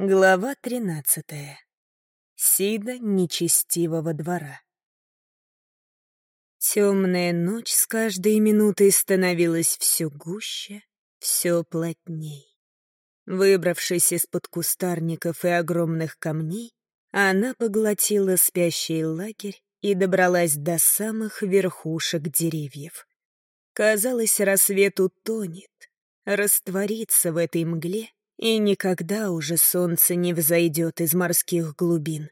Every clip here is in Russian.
Глава тринадцатая. Сида нечестивого двора. Темная ночь с каждой минутой становилась все гуще, все плотней. Выбравшись из-под кустарников и огромных камней, она поглотила спящий лагерь и добралась до самых верхушек деревьев. Казалось, рассвет утонет, растворится в этой мгле, и никогда уже солнце не взойдет из морских глубин.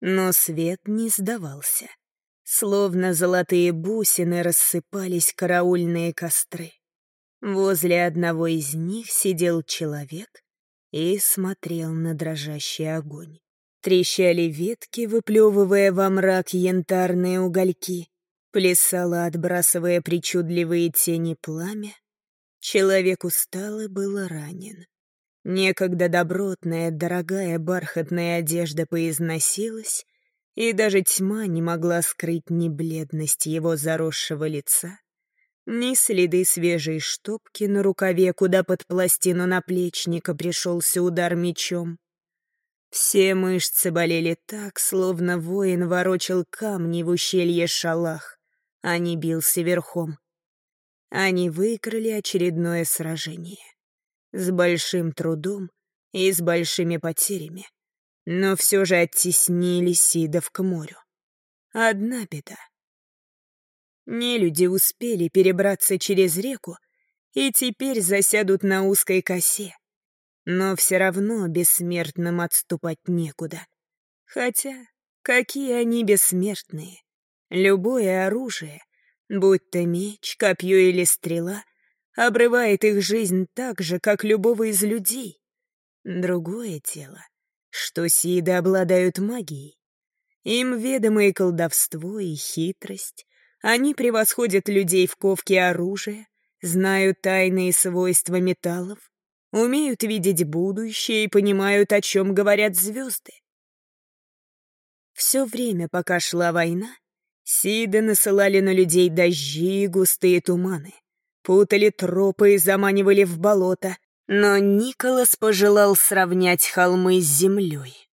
Но свет не сдавался. Словно золотые бусины рассыпались караульные костры. Возле одного из них сидел человек и смотрел на дрожащий огонь. Трещали ветки, выплевывая во мрак янтарные угольки. Плясало, отбрасывая причудливые тени пламя. Человек устал и был ранен. Некогда добротная, дорогая бархатная одежда поизносилась, и даже тьма не могла скрыть ни бледность его заросшего лица, ни следы свежей штопки на рукаве, куда под пластину наплечника пришелся удар мечом. Все мышцы болели так, словно воин ворочал камни в ущелье шалах, а не бился верхом. Они выиграли очередное сражение с большим трудом и с большими потерями, но все же оттеснили Сидов к морю. Одна беда. Нелюди успели перебраться через реку и теперь засядут на узкой косе. Но все равно бессмертным отступать некуда. Хотя, какие они бессмертные? Любое оружие, будь то меч, копье или стрела, обрывает их жизнь так же, как любого из людей. Другое тело, что сиды обладают магией. Им ведомо и колдовство, и хитрость. Они превосходят людей в ковке оружия, знают тайные свойства металлов, умеют видеть будущее и понимают, о чем говорят звезды. Все время, пока шла война, Сиды насылали на людей дожди и густые туманы путали тропы и заманивали в болото, но Николас пожелал сравнять холмы с землей.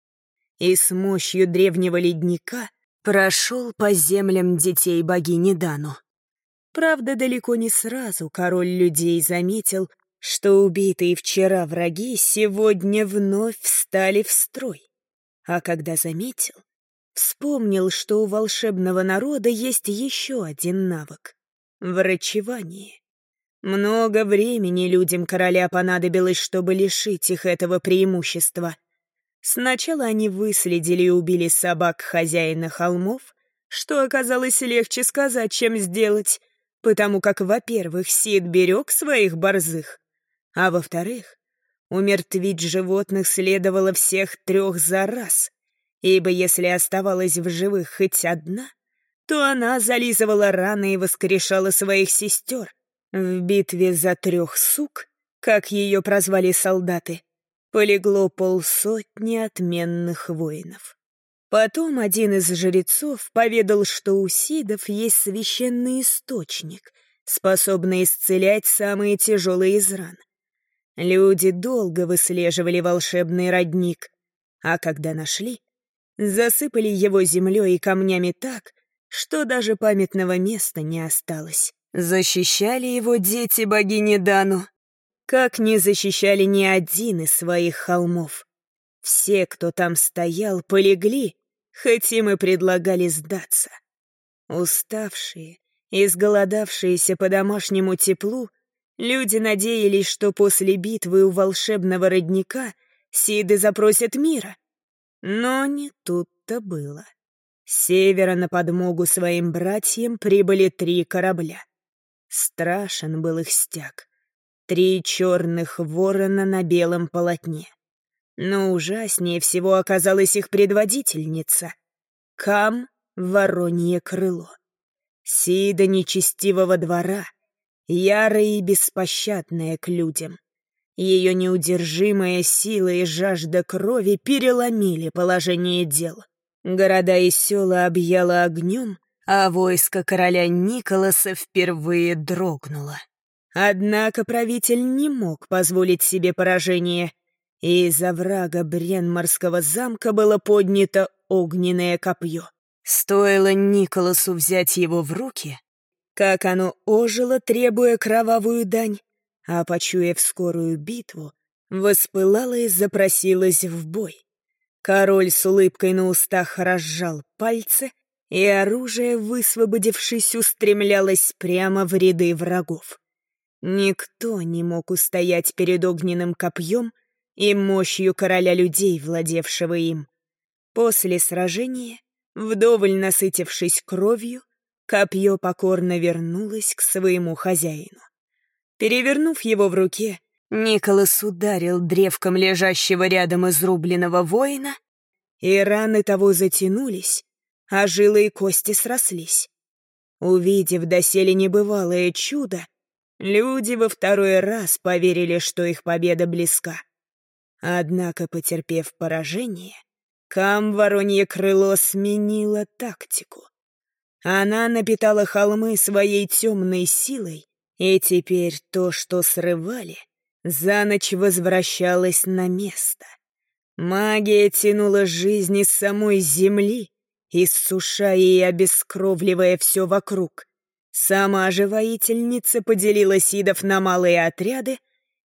И с мощью древнего ледника прошел по землям детей богини Дану. Правда, далеко не сразу король людей заметил, что убитые вчера враги сегодня вновь встали в строй. А когда заметил, вспомнил, что у волшебного народа есть еще один навык — врачевание. Много времени людям короля понадобилось, чтобы лишить их этого преимущества. Сначала они выследили и убили собак хозяина холмов, что оказалось легче сказать, чем сделать, потому как, во-первых, Сид берег своих борзых, а во-вторых, умертвить животных следовало всех трех за раз, ибо если оставалась в живых хоть одна, то она зализывала раны и воскрешала своих сестер — в битве за трех сук, как ее прозвали солдаты, полегло полсотни отменных воинов. Потом один из жрецов поведал, что у сидов есть священный источник, способный исцелять самые тяжелые из ран. Люди долго выслеживали волшебный родник, а когда нашли, засыпали его землей и камнями так, что даже памятного места не осталось. Защищали его дети богини Дану, как не защищали ни один из своих холмов. Все, кто там стоял, полегли, хоть им и предлагали сдаться. Уставшие, изголодавшиеся по домашнему теплу, люди надеялись, что после битвы у волшебного родника Сиды запросят мира. Но не тут-то было. С севера на подмогу своим братьям прибыли три корабля. Страшен был их стяг. Три черных ворона на белом полотне. Но ужаснее всего оказалась их предводительница. Кам — воронье крыло. Сида нечестивого двора, ярая и беспощадная к людям. Ее неудержимая сила и жажда крови переломили положение дел. Города и села объяла огнем, а войско короля Николаса впервые дрогнуло. Однако правитель не мог позволить себе поражение, и из-за врага Бренморского замка было поднято огненное копье. Стоило Николасу взять его в руки, как оно ожило, требуя кровавую дань, а, почуяв скорую битву, воспылало и запросилось в бой. Король с улыбкой на устах разжал пальцы, и оружие, высвободившись, устремлялось прямо в ряды врагов. Никто не мог устоять перед огненным копьем и мощью короля людей, владевшего им. После сражения, вдоволь насытившись кровью, копье покорно вернулось к своему хозяину. Перевернув его в руке, Николас ударил древком лежащего рядом изрубленного воина, и раны того затянулись, а жилы и кости срослись. Увидев доселе небывалое чудо, люди во второй раз поверили, что их победа близка. Однако, потерпев поражение, Кам Воронье Крыло сменила тактику. Она напитала холмы своей темной силой, и теперь то, что срывали, за ночь возвращалось на место. Магия тянула жизнь из самой земли, иссушая и обескровливая все вокруг. Сама же воительница поделила сидов на малые отряды,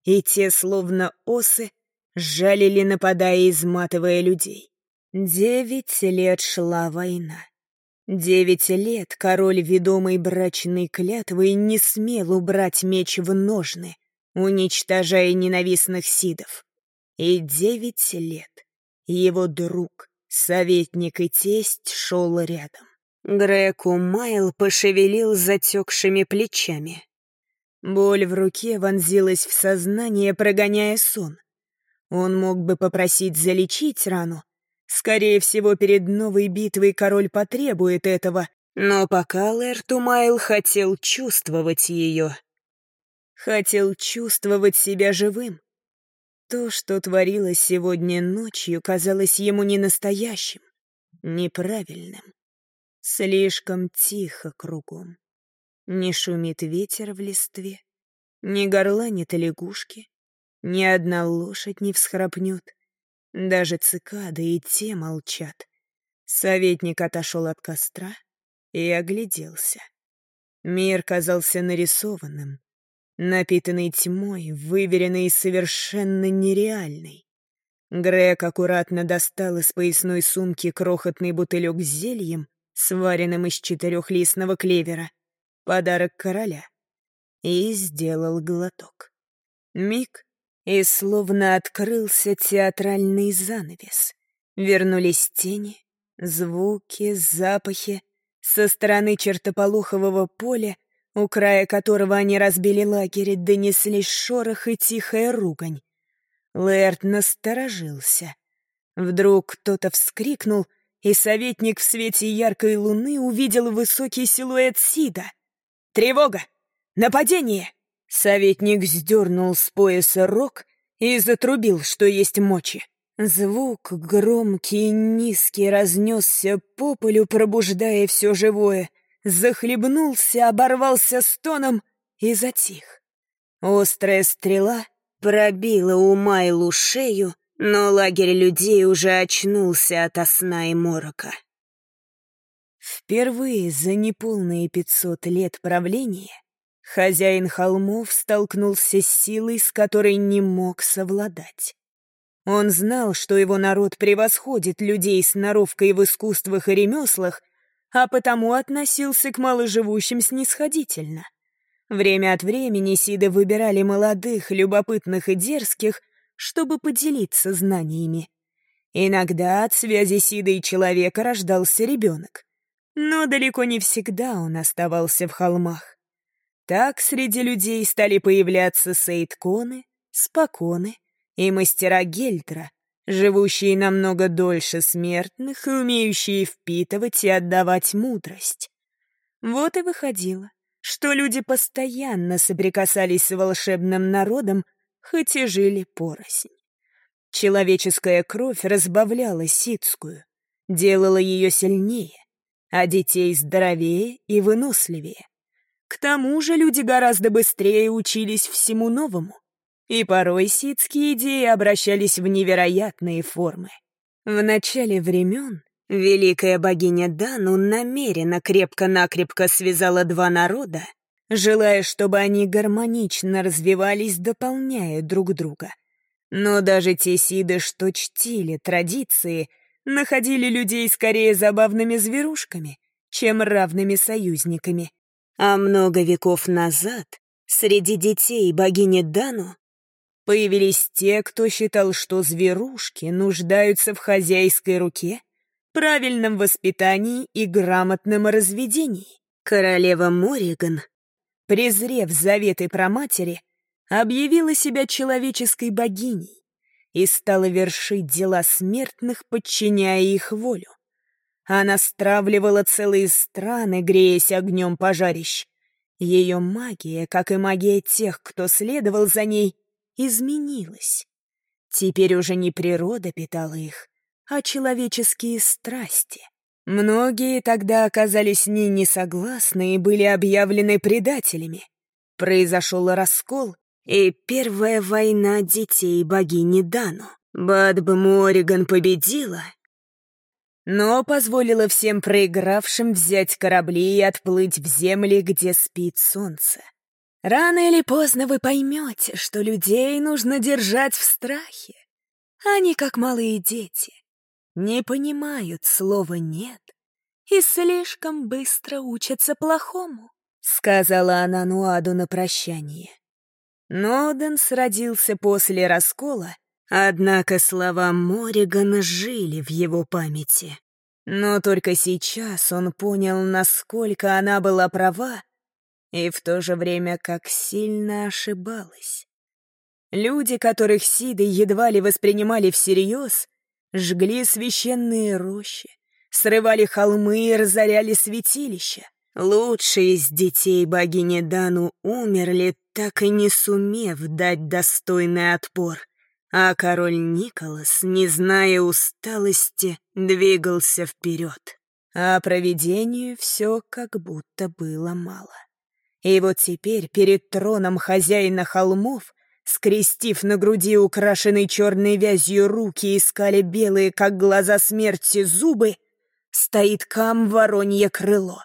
и те, словно осы, жалили, нападая, изматывая людей. Девять лет шла война. Девять лет король, ведомый брачной клятвой, не смел убрать меч в ножны, уничтожая ненавистных сидов. И девять лет его друг, советник и тесть шел рядом. Греку Майл пошевелил затекшими плечами. Боль в руке вонзилась в сознание, прогоняя сон. Он мог бы попросить залечить рану, Скорее всего, перед новой битвой король потребует этого, но пока Лэртумайл хотел чувствовать ее. Хотел чувствовать себя живым. То, что творилось сегодня ночью, казалось ему не настоящим, неправильным. Слишком тихо кругом. Не шумит ветер в листве, не горланит лягушки, ни одна лошадь не всхрапнет. Даже цикады и те молчат. Советник отошел от костра и огляделся. Мир казался нарисованным, напитанный тьмой, выверенный и совершенно нереальный. Грег аккуратно достал из поясной сумки крохотный бутылек с зельем, сваренным из четырехлистного клевера, подарок короля, и сделал глоток. Миг, и словно открылся театральный занавес. Вернулись тени, звуки, запахи. Со стороны чертополохового поля, у края которого они разбили лагерь, донеслись шорох и тихая ругань. Лэрд насторожился. Вдруг кто-то вскрикнул, и советник в свете яркой луны увидел высокий силуэт Сида. «Тревога! Нападение!» Советник сдернул с пояса рог и затрубил, что есть мочи. Звук громкий и низкий разнесся по полю, пробуждая все живое. Захлебнулся, оборвался стоном и затих. Острая стрела пробила у Майлу шею, но лагерь людей уже очнулся ото сна и морока. Впервые за неполные пятьсот лет правления Хозяин холмов столкнулся с силой, с которой не мог совладать. Он знал, что его народ превосходит людей с норовкой в искусствах и ремеслах, а потому относился к маложивущим снисходительно. Время от времени Сиды выбирали молодых, любопытных и дерзких, чтобы поделиться знаниями. Иногда от связи Сида и человека рождался ребенок. Но далеко не всегда он оставался в холмах. Так среди людей стали появляться сейтконы, споконы и мастера Гельтра, живущие намного дольше смертных и умеющие впитывать и отдавать мудрость. Вот и выходило, что люди постоянно соприкасались с волшебным народом, хоть и жили порознь. Человеческая кровь разбавляла ситскую, делала ее сильнее, а детей здоровее и выносливее. К тому же люди гораздо быстрее учились всему новому. И порой ситские идеи обращались в невероятные формы. В начале времен великая богиня Дану намеренно крепко-накрепко связала два народа, желая, чтобы они гармонично развивались, дополняя друг друга. Но даже те сиды, что чтили традиции, находили людей скорее забавными зверушками, чем равными союзниками. А много веков назад среди детей богини Дану появились те, кто считал, что зверушки нуждаются в хозяйской руке, правильном воспитании и грамотном разведении. Королева Мориган, презрев заветы про матери, объявила себя человеческой богиней и стала вершить дела смертных, подчиняя их волю. Она стравливала целые страны, греясь огнем пожарищ. Ее магия, как и магия тех, кто следовал за ней, изменилась. Теперь уже не природа питала их, а человеческие страсти. Многие тогда оказались с ней не согласны и были объявлены предателями. Произошел раскол, и первая война детей богини Дану. Бадба Мориган победила, но позволила всем проигравшим взять корабли и отплыть в земли, где спит солнце. Рано или поздно вы поймете, что людей нужно держать в страхе. Они, как малые дети, не понимают слова «нет» и слишком быстро учатся плохому, — сказала она Нуаду на прощание. Ноденс родился после раскола, однако слова Моригана жили в его памяти. Но только сейчас он понял, насколько она была права и в то же время как сильно ошибалась. Люди, которых Сиды едва ли воспринимали всерьез, жгли священные рощи, срывали холмы и разоряли святилища. Лучшие из детей богини Дану умерли, так и не сумев дать достойный отпор. А король Николас, не зная усталости, двигался вперед. А провидению все как будто было мало. И вот теперь перед троном хозяина холмов, скрестив на груди украшенной черной вязью руки, искали белые, как глаза смерти, зубы, стоит кам воронье крыло.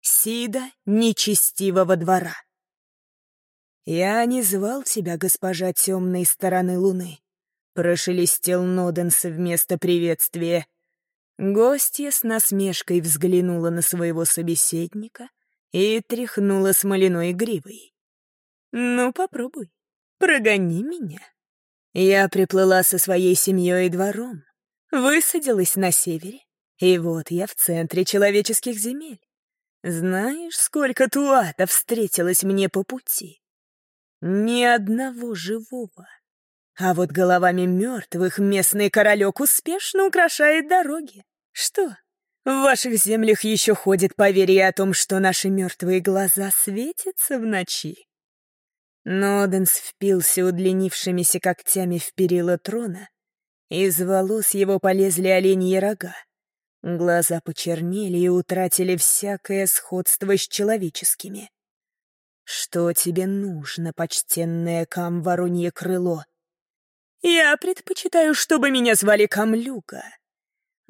Сида нечестивого двора. «Я не звал тебя, госпожа темной стороны луны», — прошелестел Ноденс вместо приветствия. Гостья с насмешкой взглянула на своего собеседника и тряхнула смоляной гривой. «Ну, попробуй, прогони меня». Я приплыла со своей семьей и двором, высадилась на севере, и вот я в центре человеческих земель. Знаешь, сколько туатов встретилось мне по пути? Ни одного живого. А вот головами мертвых местный королек успешно украшает дороги. Что, в ваших землях еще ходит поверье о том, что наши мертвые глаза светятся в ночи? Ноденс впился удлинившимися когтями в перила трона, из волос его полезли оленьи рога. Глаза почернели и утратили всякое сходство с человеческими. «Что тебе нужно, почтенное Кам Воронье Крыло?» «Я предпочитаю, чтобы меня звали Камлюка».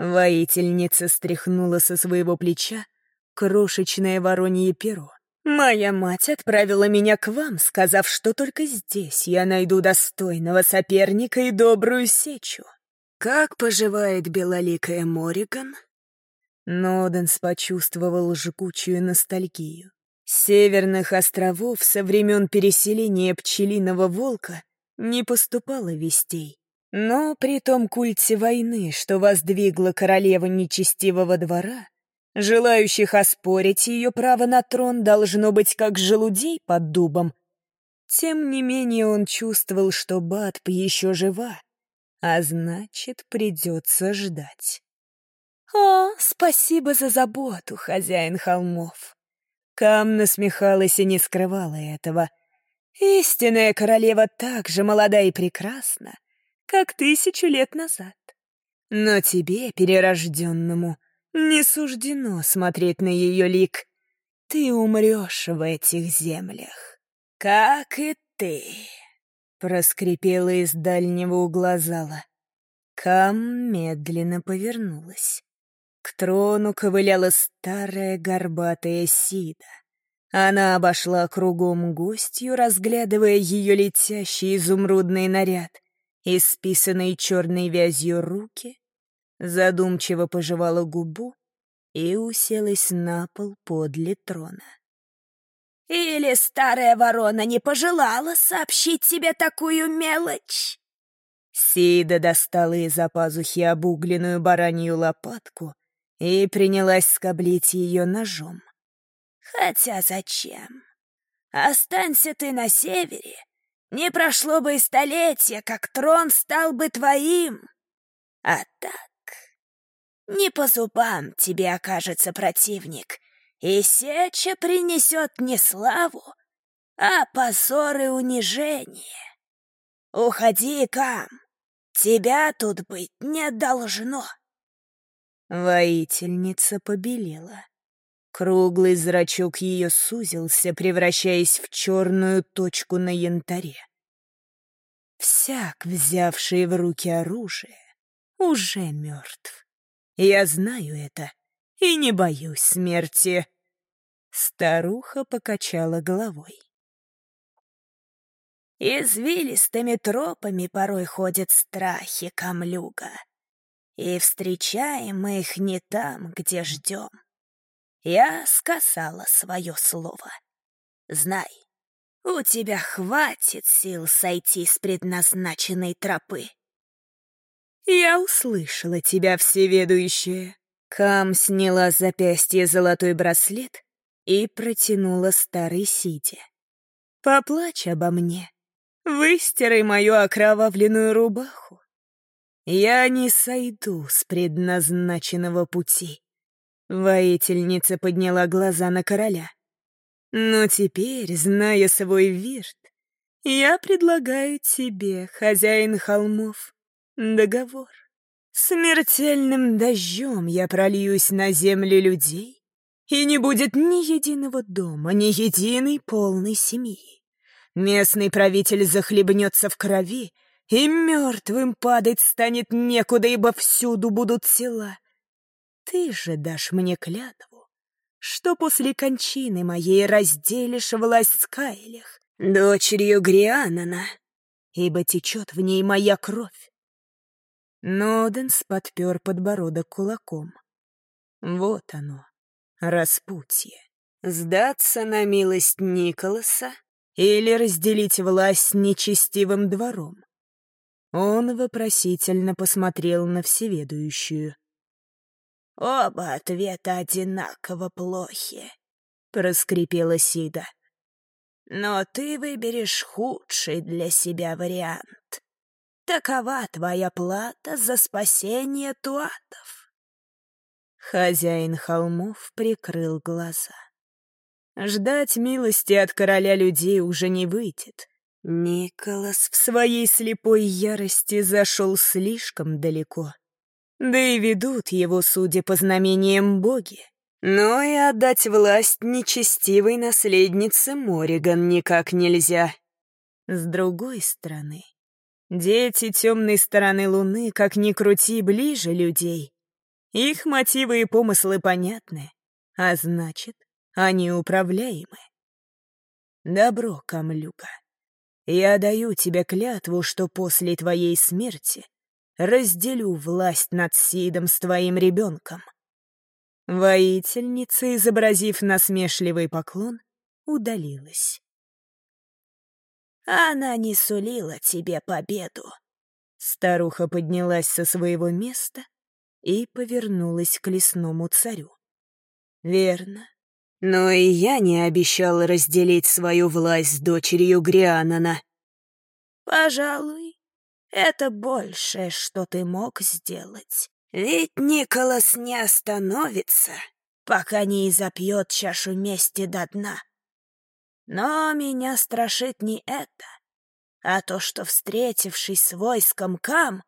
Воительница стряхнула со своего плеча крошечное воронье перо. «Моя мать отправила меня к вам, сказав, что только здесь я найду достойного соперника и добрую сечу. «Как поживает белоликая Мориган?» Ноденс почувствовал жгучую ностальгию. С северных островов со времен переселения пчелиного волка не поступало вестей. Но при том культе войны, что воздвигла королева нечестивого двора, желающих оспорить ее право на трон должно быть как желудей под дубом. Тем не менее он чувствовал, что Батп еще жива, а значит, придется ждать. «О, спасибо за заботу, хозяин холмов!» Кам насмехалась и не скрывала этого. «Истинная королева так же молода и прекрасна, как тысячу лет назад. Но тебе, перерожденному, не суждено смотреть на ее лик. Ты умрешь в этих землях, как и ты». проскрипела из дальнего угла зала. Кам медленно повернулась. К трону ковыляла старая горбатая Сида. Она обошла кругом гостью, разглядывая ее летящий изумрудный наряд, исписанные черной вязью руки, задумчиво пожевала губу и уселась на пол подле трона. «Или старая ворона не пожелала сообщить тебе такую мелочь?» Сида достала из-за пазухи обугленную баранью лопатку и принялась скоблить ее ножом. Хотя зачем? Останься ты на севере, не прошло бы и столетия, как трон стал бы твоим. А так, не по зубам тебе окажется противник, и сеча принесет не славу, а позор и унижение. Уходи, Кам, тебя тут быть не должно. Воительница побелела. Круглый зрачок ее сузился, превращаясь в черную точку на янтаре. Всяк, взявший в руки оружие, уже мертв. Я знаю это и не боюсь смерти. Старуха покачала головой. Извилистыми тропами порой ходят страхи камлюга. И встречаем мы их не там, где ждем. Я сказала свое слово. Знай, у тебя хватит сил сойти с предназначенной тропы. Я услышала тебя, всеведущая. Кам сняла с запястья золотой браслет и протянула старой сиде. Поплачь обо мне. Выстирай мою окровавленную рубаху. Я не сойду с предназначенного пути. Воительница подняла глаза на короля. «Но теперь, зная свой вирт, я предлагаю тебе, хозяин холмов, договор. Смертельным дождем я прольюсь на земли людей, и не будет ни единого дома, ни единой полной семьи. Местный правитель захлебнется в крови, и мертвым падать станет некуда, ибо всюду будут тела. Ты же дашь мне клятву, что после кончины моей разделишь власть с Кайлих, дочерью Грианана, ибо течет в ней моя кровь. Ноденс подпер подбородок кулаком. Вот оно, распутье. Сдаться на милость Николаса или разделить власть нечестивым двором? Он вопросительно посмотрел на всеведущую. «Оба ответа одинаково плохи», — проскрипела Сида. «Но ты выберешь худший для себя вариант. Такова твоя плата за спасение туатов». Хозяин холмов прикрыл глаза. Ждать милости от короля людей уже не выйдет. Николас в своей слепой ярости зашел слишком далеко. Да и ведут его, судя по знамениям, боги. Но и отдать власть нечестивой наследнице Мориган никак нельзя. С другой стороны, дети темной стороны Луны, как ни крути, ближе людей. Их мотивы и помыслы понятны, а значит, они управляемы. Добро, Камлюка. Я даю тебе клятву, что после твоей смерти разделю власть над Сидом с твоим ребенком». Воительница, изобразив насмешливый поклон, удалилась. «Она не сулила тебе победу». Старуха поднялась со своего места и повернулась к лесному царю. «Верно. Но и я не обещал разделить свою власть с дочерью Грианана». «Пожалуй, это большее, что ты мог сделать. Ведь Николас не остановится, пока не изопьет чашу мести до дна. Но меня страшит не это, а то, что, встретившись с войском Кам,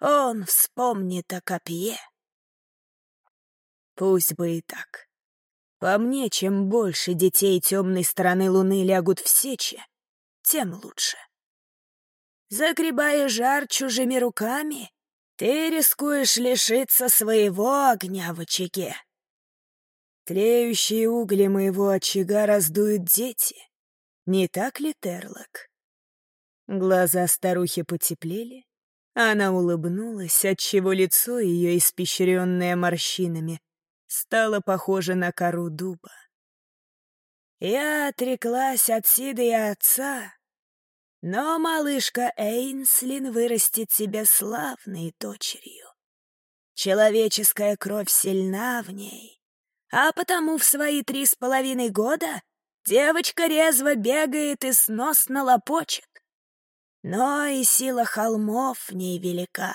он вспомнит о копье. Пусть бы и так. По мне, чем больше детей темной стороны Луны лягут в сече, тем лучше. Загребая жар чужими руками, ты рискуешь лишиться своего огня в очаге. Тлеющие угли моего очага раздуют дети. Не так ли, Терлок? Глаза старухи потеплели. Она улыбнулась, отчего лицо ее, испещренное морщинами, стало похоже на кору дуба. «Я отреклась от Сида и отца, но малышка Эйнслин вырастет себя славной дочерью. Человеческая кровь сильна в ней, а потому в свои три с половиной года девочка резво бегает и сносно лопочет. Но и сила холмов в ней велика.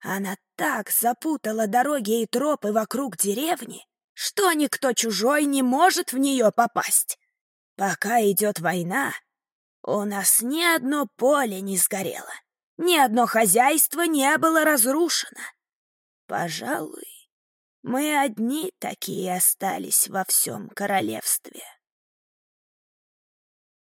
Она так запутала дороги и тропы вокруг деревни, что никто чужой не может в нее попасть. Пока идет война, у нас ни одно поле не сгорело, ни одно хозяйство не было разрушено. Пожалуй, мы одни такие остались во всем королевстве.